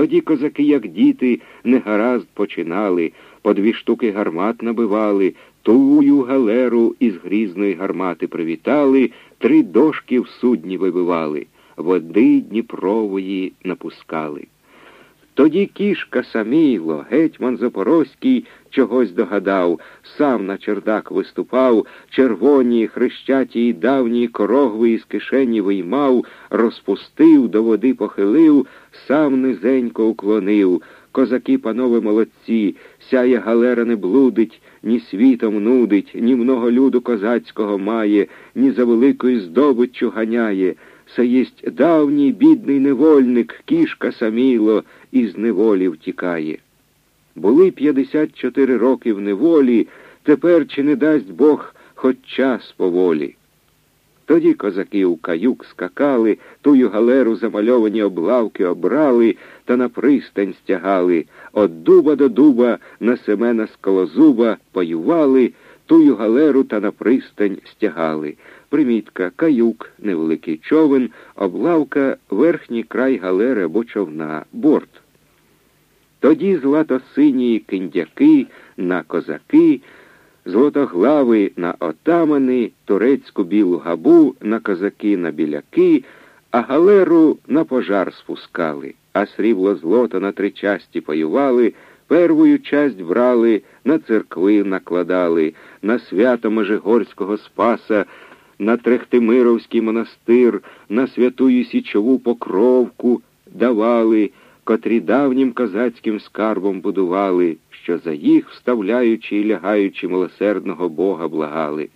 Тоді козаки, як діти, негаразд починали, по дві штуки гармат набивали, тую галеру із грізної гармати привітали, три дошки в судні вибивали, води Дніпрової напускали. Тоді кішка саміло, гетьман Запорозький чогось догадав, сам на чердак виступав, червоні, хрещаті й давні корогви із кишені виймав, розпустив, до води похилив, сам низенько уклонив. Козаки, панове молодці, сяє галера не блудить, ні світом нудить, ні много люду козацького має, ні за великою здобиччю ганяє. Це єсть давній бідний невольник, кішка саміло, із неволі втікає. Були 54 роки в неволі, тепер чи не дасть Бог хоч час поволі. Тоді козаки у каюк скакали, тую галеру замальовані облавки обрали та на пристань стягали, От дуба до дуба на семена скалозуба поювали, тую галеру та на пристань стягали. Примітка, каюк, невеликий човен, облавка, верхній край галери або човна, борт. Тоді злато-сині киндяки на козаки, злотоглави на отамани, турецьку білу габу на козаки на біляки, а галеру на пожар спускали, а срібло злото на три часті поювали, первую часть брали, на церкви накладали, на свято Межигорського Спаса на Трехтимировський монастир, на святую Січову покровку давали, котрі давнім козацьким скарбом будували, що за їх, вставляючи і лягаючи милосердного Бога, благали.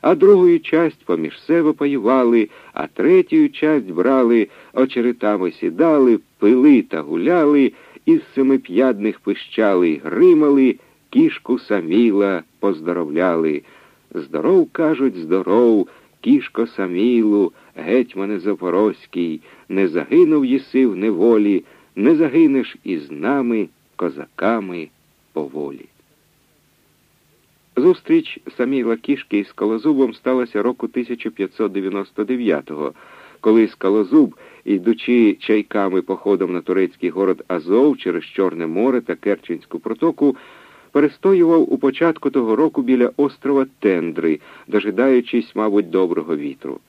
А другою часть поміж себе паювали, а третю часть брали, очеретами сідали, пили та гуляли, із семип'ядних пищали гримали, кішку саміла поздоровляли. Здоров, кажуть, здоров, кішко Самілу, гетьмане Запорозький, не загинув єси в неволі, не загинеш із нами, козаками поволі. Зустріч Саміла Кішки із Скалозубом сталася року 1599-го, коли Скалозуб, йдучи чайками походом на турецький город Азов через Чорне море та Керченську протоку, перестоював у початку того року біля острова Тендри, дожидаючись, мабуть, доброго вітру.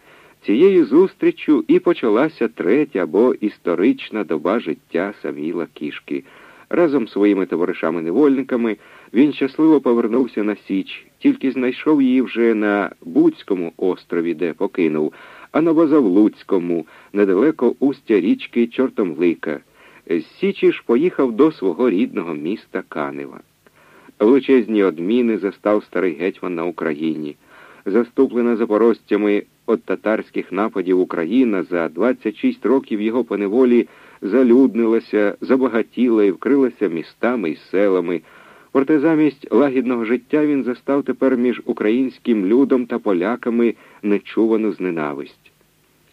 Цією зустрічю і почалася третя або історична доба життя Саміла Кішки. Разом з своїми товаришами-невольниками він щасливо повернувся на Січ, тільки знайшов її вже на Буцькому острові, де покинув, а на Базавлуцькому, недалеко устя річки Чортомлика. З Січі ж поїхав до свого рідного міста Канева. Величезні одміни застав старий гетьман на Україні. Заступлена запорожцями від татарських нападів Україна за 26 років його поневолі залюднилася, забагатіла і вкрилася містами і селами. Проте замість лагідного життя він застав тепер між українським людом та поляками нечувану зненависть.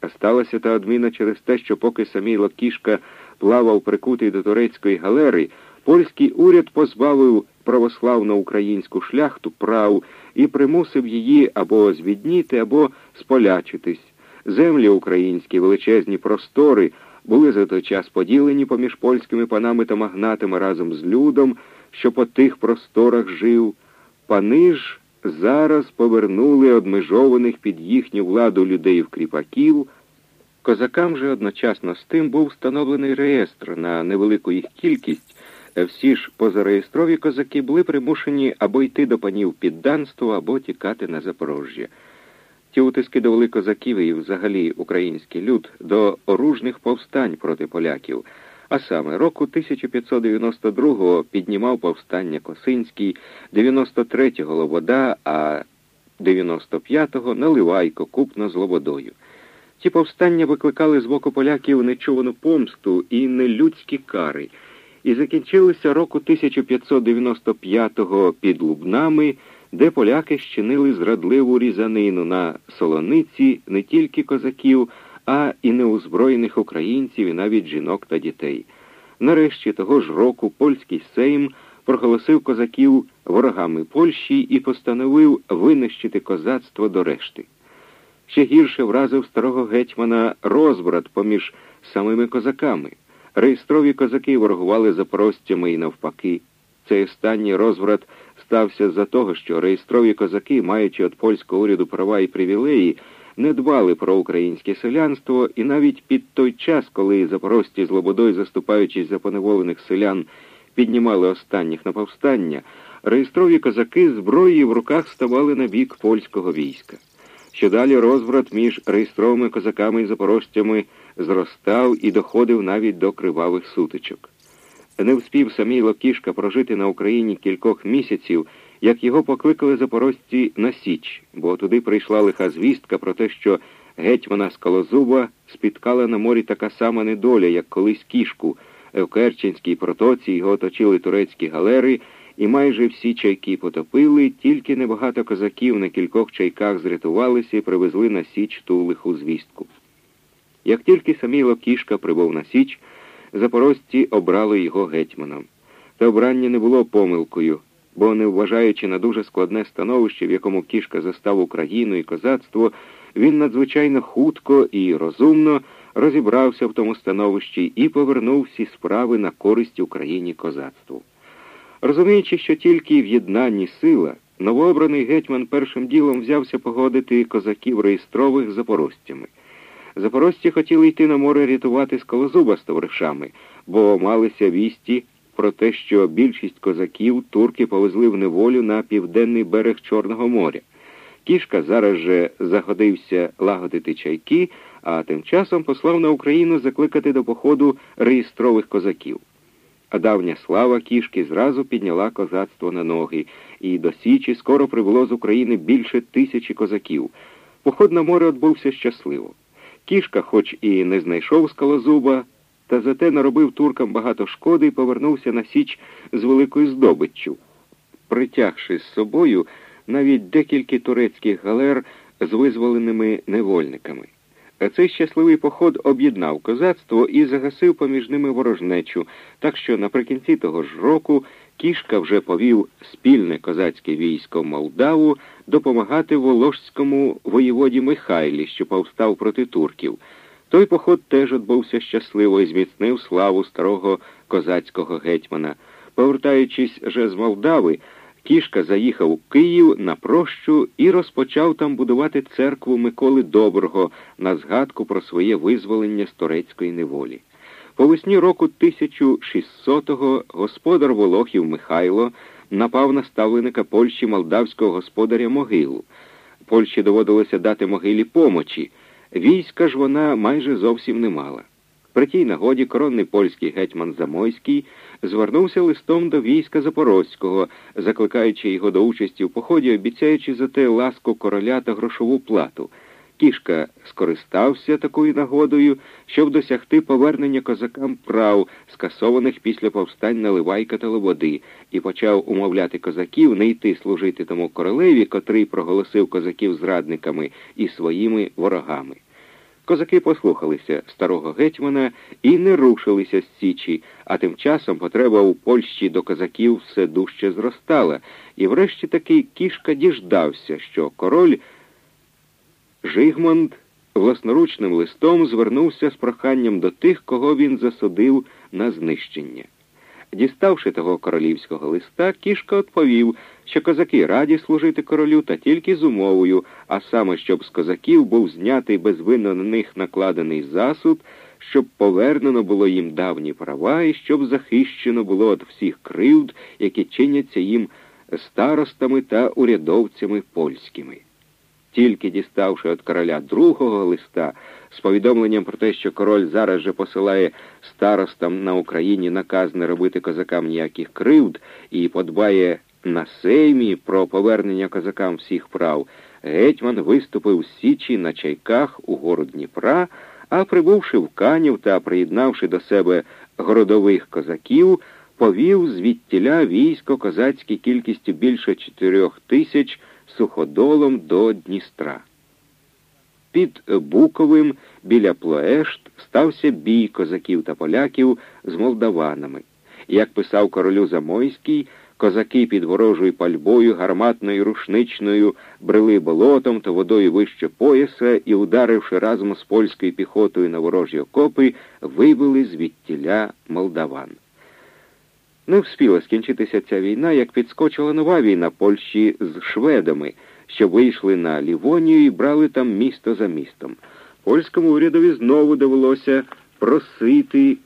А сталася та одміна через те, що поки самій Лакішка плавав прикутий до турецької галери, польський уряд позбавив православну українську шляхту прав і примусив її або звідніти, або сполячитись. Землі українські, величезні простори були за той час поділені поміж польськими панами та магнатами разом з людом, що по тих просторах жив. Пани ж зараз повернули одмежованих під їхню владу людей в кріпаків. Козакам же одночасно з тим був встановлений реєстр на невелику їх кількість. Всі ж позареєстрові козаки були примушені або йти до панів підданство, або тікати на Запорожжя. Ті утиски довели козаків і взагалі український люд до оружних повстань проти поляків. А саме року 1592-го піднімав повстання Косинський, 93-го Лобода, а 95-го Наливайко купно з Лободою. Ті повстання викликали з боку поляків нечувану помсту і нелюдські кари і закінчилися року 1595-го під Лубнами, де поляки щинили зрадливу різанину на солониці не тільки козаків, а і неузброєних українців, і навіть жінок та дітей. Нарешті того ж року польський сейм проголосив козаків ворогами Польщі і постановив винищити козацтво до решти. Ще гірше вразив старого гетьмана розбрат поміж самими козаками Реєстрові козаки ворогували запорожцями і навпаки. Цей останній розврат стався за того, що реєстрові козаки, маючи від польського уряду права і привілеї, не дбали про українське селянство, і навіть під той час, коли запорожці з Лободою, заступаючись за поневолених селян, піднімали останніх на повстання, реєстрові козаки зброї в руках ставали на бік польського війська. Що далі розврат між реєстровими козаками і запорожцями зростав і доходив навіть до кривавих сутичок. Не вспів самій Локішка прожити на Україні кількох місяців, як його покликали запорожці на Січ, бо туди прийшла лиха звістка про те, що гетьмана Скалозуба спіткала на морі така сама недоля, як колись кішку. В Керченській протоці його оточили турецькі галери, і майже всі чайки потопили, тільки небагато козаків на кількох чайках зрятувалися і привезли на Січ ту лиху звістку. Як тільки самій Локішка прибув на Січ, запорожці обрали його гетьманом. Та обрання не було помилкою, бо, не вважаючи на дуже складне становище, в якому кішка застав Україну і козацтво, він надзвичайно хутко і розумно розібрався в тому становищі і повернув всі справи на користь Україні козацтву. Розуміючи, що тільки в єднанні сила, новообраний гетьман першим ділом взявся погодити козаків реєстрових запорожцями. Запорожці хотіли йти на море рятувати скалозуба з товаришами, бо малися вісті про те, що більшість козаків турки повезли в неволю на південний берег Чорного моря. Кішка зараз же загодився лагодити чайки, а тим часом послав на Україну закликати до походу реєстрових козаків. А давня слава кішки зразу підняла козацтво на ноги, і до Січі скоро прибуло з України більше тисячі козаків. Поход на море відбувся щасливо. Кішка, хоч і не знайшов скалозуба, та зате наробив туркам багато шкоди і повернувся на Січ з великою здобиччю, притягши з собою навіть декілька турецьких галер з визволеними невольниками. Цей щасливий поход об'єднав козацтво і загасив поміж ними ворожнечу, так що наприкінці того ж року Кішка вже повів спільне козацьке військо Молдаву допомагати Воложському воєводі Михайлі, що повстав проти турків. Той поход теж відбувся щасливо і зміцнив славу старого козацького гетьмана. Повертаючись же з Молдави, Кішка заїхав у Київ на прощу і розпочав там будувати церкву Миколи Доброго на згадку про своє визволення з турецької неволі. По весні року 1600-го господар Волохів Михайло напав на ставленика Польщі молдавського господаря могилу. Польщі доводилося дати могилі помочі. Війська ж вона майже зовсім не мала. При тій нагоді коронний польський гетьман Замойський звернувся листом до війська Запорозького, закликаючи його до участі в поході, обіцяючи за те ласку короля та грошову плату. Кішка скористався такою нагодою, щоб досягти повернення козакам прав, скасованих після повстань Наливайка та Лободи, і почав умовляти козаків не йти служити тому королеві, котрий проголосив козаків зрадниками і своїми ворогами. Козаки послухалися старого гетьмана і не рушилися з Січі, а тим часом потреба у Польщі до козаків все дужче зростала, і врешті таки кішка діждався, що король Жигмонд власноручним листом звернувся з проханням до тих, кого він засудив на знищення. Діставши того королівського листа, кішка відповів, що козаки раді служити королю та тільки з умовою, а саме, щоб з козаків був знятий безвинно на них накладений засуд, щоб повернено було їм давні права і щоб захищено було від всіх кривд, які чиняться їм старостами та урядовцями польськими. Тільки діставши від короля другого листа з повідомленням про те, що король зараз же посилає старостам на Україні наказ не робити козакам ніяких кривд і подбає на сеймі про повернення козакам всіх прав, гетьман виступив з Січі на чайках у гору Дніпра, а прибувши в Канів та приєднавши до себе городових козаків, повів звідтіля військо козацьке кількістю більше чотирьох тисяч суходолом до Дністра. Під Буковим біля Плоешт стався бій козаків та поляків з молдаванами. Як писав королю Замойський, Козаки під ворожою пальбою, гарматною рушничною брели болотом та водою вище пояса і, ударивши разом з польською піхотою на ворожі окопи, вибили звідтіля молдаван. Не вспіла скінчитися ця війна, як підскочила нова війна Польщі з шведами, що вийшли на Лівонію і брали там місто за містом. Польському урядові знову довелося просити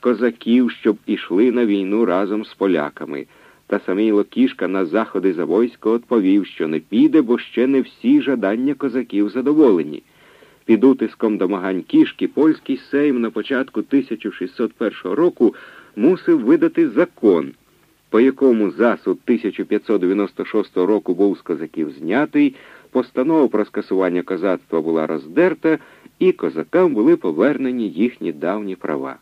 козаків, щоб ішли на війну разом з поляками. Та самий Локішка на заходи за войсько відповів, що не піде, бо ще не всі жадання козаків задоволені. Під утиском домагань кішки польський сейм на початку 1601 року мусив видати закон, по якому засуд 1596 року був з козаків знятий, постанова про скасування козацтва була роздерта, і козакам були повернені їхні давні права.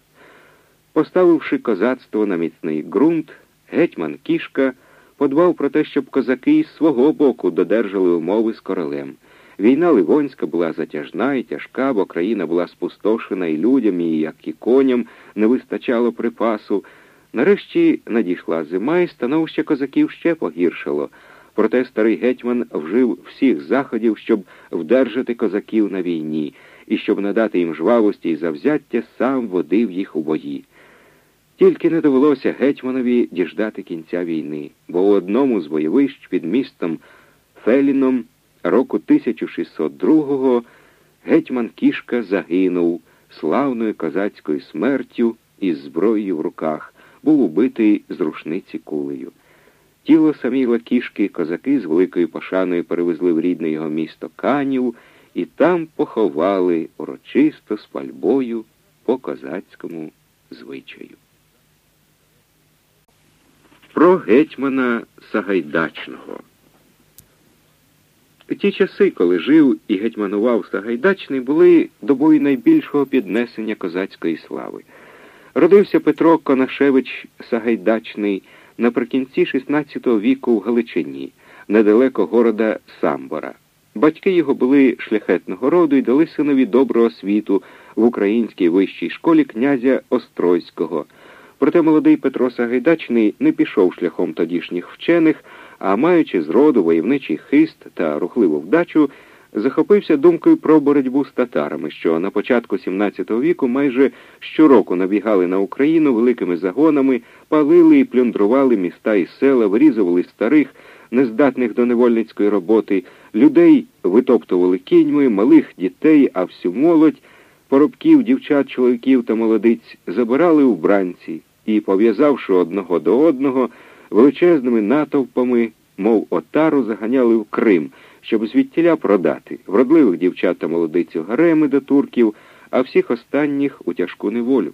Поставивши козацтво на міцний ґрунт, гетьман Кішка подбав про те, щоб козаки із свого боку додержали умови з королем. Війна Ливонська була затяжна і тяжка, бо країна була спустошена і людям, і як і коням не вистачало припасу. Нарешті надійшла зима, і становище козаків ще погіршило. Проте старий гетьман вжив всіх заходів, щоб вдержати козаків на війні, і щоб надати їм жвавості і завзяття, сам водив їх у бої. Тільки не довелося гетьманові діждати кінця війни, бо у одному з бойовищ під містом Феліном року 1602-го гетьман Кішка загинув славною козацькою смертю із зброєю в руках, був убитий з рушниці кулею. Тіло саміла кішки козаки з великою пошаною перевезли в рідне його місто Канів і там поховали урочисто з пальбою по козацькому звичаю. Про гетьмана Сагайдачного. Ті часи, коли жив і гетьманував Сагайдачний, були добою найбільшого піднесення козацької слави. Родився Петро Конашевич Сагайдачний наприкінці XVI віку в Галичині, недалеко города Самбора. Батьки його були шляхетного роду і дали синові добру освіту в українській вищій школі князя Острозького. Проте молодий Петро Сагайдачний не пішов шляхом тодішніх вчених, а маючи з роду войовничий хист та рухливу вдачу, захопився думкою про боротьбу з татарами, що на початку XVII віку майже щороку набігали на Україну великими загонами, палили і плюндрували міста і села, вирізували старих, нездатних до невольницької роботи, людей витоптували кіньми, малих дітей, а всю молодь, поробків, дівчат, чоловіків та молодиць забирали у бранці і, пов'язавши одного до одного, величезними натовпами, мов отару, заганяли в Крим, щоб звідтіля продати вродливих дівчат та молодицю гареми до турків, а всіх останніх у тяжку неволю.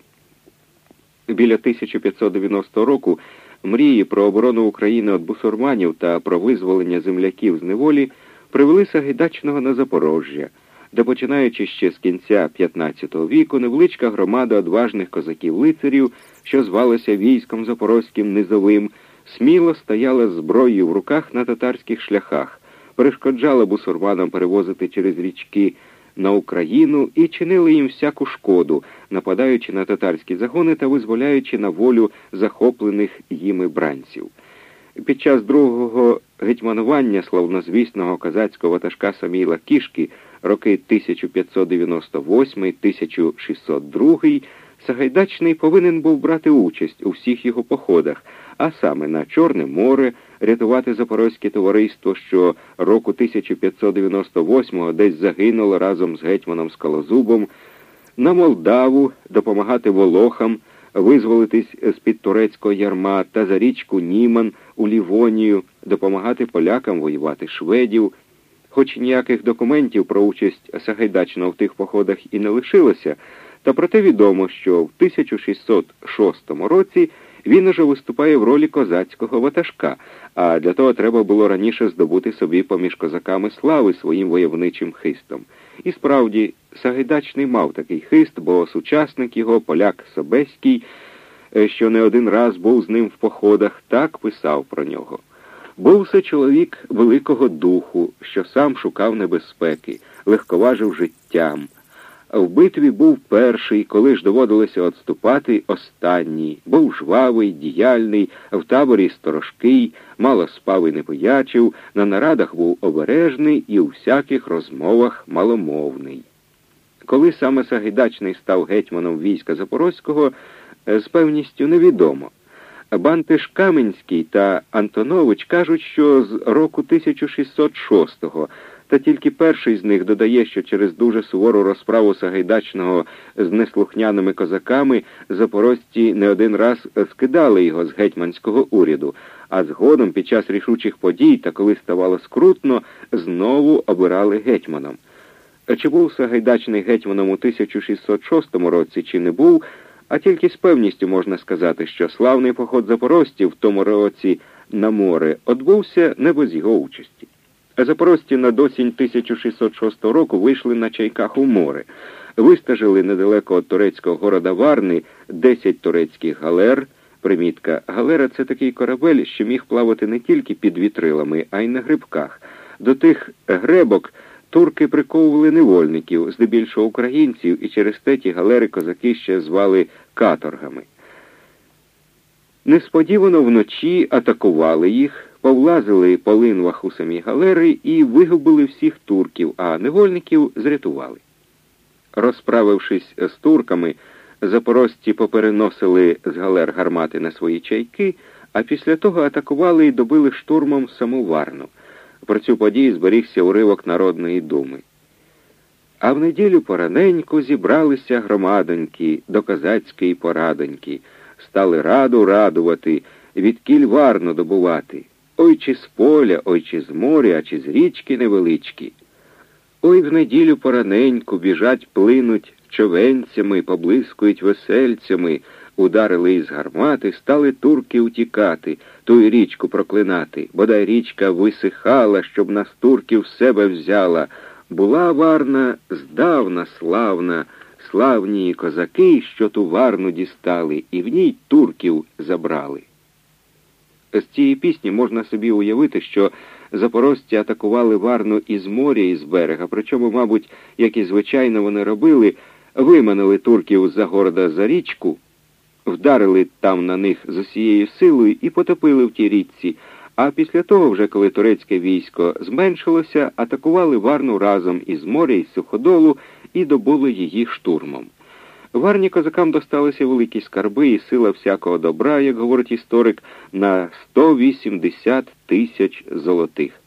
Біля 1590 року мрії про оборону України від бусурманів та про визволення земляків з неволі привели Сагайдачного на Запорожжя, де, починаючи ще з кінця XV віку, невеличка громада одважних козаків-лицарів, що звалася військом Запорозьким низовим, сміло стояла зброєю в руках на татарських шляхах, перешкоджала бусурманам перевозити через річки на Україну і чинили їм всяку шкоду, нападаючи на татарські загони та визволяючи на волю захоплених їми бранців. Під час другого гетьманування славнозвісного козацького ватажка Саміла Кішки роки 1598-1602 Сагайдачний повинен був брати участь у всіх його походах, а саме на Чорне море, рятувати Запорозьке товариство, що року 1598-го десь загинуло разом з гетьманом Скалозубом, на Молдаву допомагати волохам, визволитись з-під турецького ярма та за річку Німан у Лівонію, допомагати полякам воювати шведів. Хоч ніяких документів про участь Сагайдачного в тих походах і не лишилося, та проте відомо, що в 1606 році він уже виступає в ролі козацького ватажка, а для того треба було раніше здобути собі поміж козаками слави своїм войовничим хистом. І справді, Сагайдачний мав такий хист, бо сучасник його, поляк Собеський, е, що не один раз був з ним в походах, так писав про нього. Був це чоловік великого духу, що сам шукав небезпеки, легковажив життям В битві був перший, коли ж доводилося отступати останній. Був жвавий, діяльний, в таборі сторожкий, мало спав і не поячив, на нарадах був обережний і у всяких розмовах маломовний. Коли саме Сагайдачний став гетьманом війська Запорозького, е, з певністю невідомо. Бантиш Каменський та Антонович кажуть, що з року 1606-го, та тільки перший з них додає, що через дуже сувору розправу Сагайдачного з неслухняними козаками запорожці не один раз скидали його з гетьманського уряду, а згодом під час рішучих подій та коли ставало скрутно, знову обирали гетьманом. Чи був Сагайдачний гетьманом у 1606 році, чи не був, а тільки з певністю можна сказати, що славний поход запорожців в тому році на море відбувся не без його участі. Запорожці на досінь 1606 року вийшли на чайках у море, вистажили недалеко від турецького города Варни 10 турецьких галер. Примітка, галера це такий корабель, що міг плавати не тільки під вітрилами, а й на грибках. До тих гребок турки приковували невольників, здебільшого українців, і через те ті галери козаки ще звали каторгами. Несподівано вночі атакували їх, повлазили по линвах у самі галери і вигубили всіх турків, а невольників зрятували. Розправившись з турками, запорожці попереносили з галер гармати на свої чайки, а після того атакували і добили штурмом саму Варну. Про цю подію зберігся уривок Народної думи. А в неділю пораненьку зібралися громадоньки до козацької порадоньки, стали раду радувати, від кіль варно добувати. Ой чи з поля, ой чи з моря, а чи з річки невеличкі. Ой в неділю пораненьку біжать, плинуть човенцями, поблискують весельцями, ударили із гармати, стали турки утікати, ту й річку проклинати. Бодай річка висихала, щоб нас турків в себе взяла. Була варна здавна славна, славні козаки, що ту варну дістали, і в ній турків забрали. З цієї пісні можна собі уявити, що запорожці атакували Варну із моря і з берега, причому, мабуть, як і звичайно вони робили, виманили турків з-за города за річку, вдарили там на них з усією силою і потопили в тій річці. А після того, вже коли турецьке військо зменшилося, атакували Варну разом із моря і суходолу і добули її штурмом. Варні козакам досталися великі скарби і сила всякого добра, як говорить історик, на 180 тисяч золотих.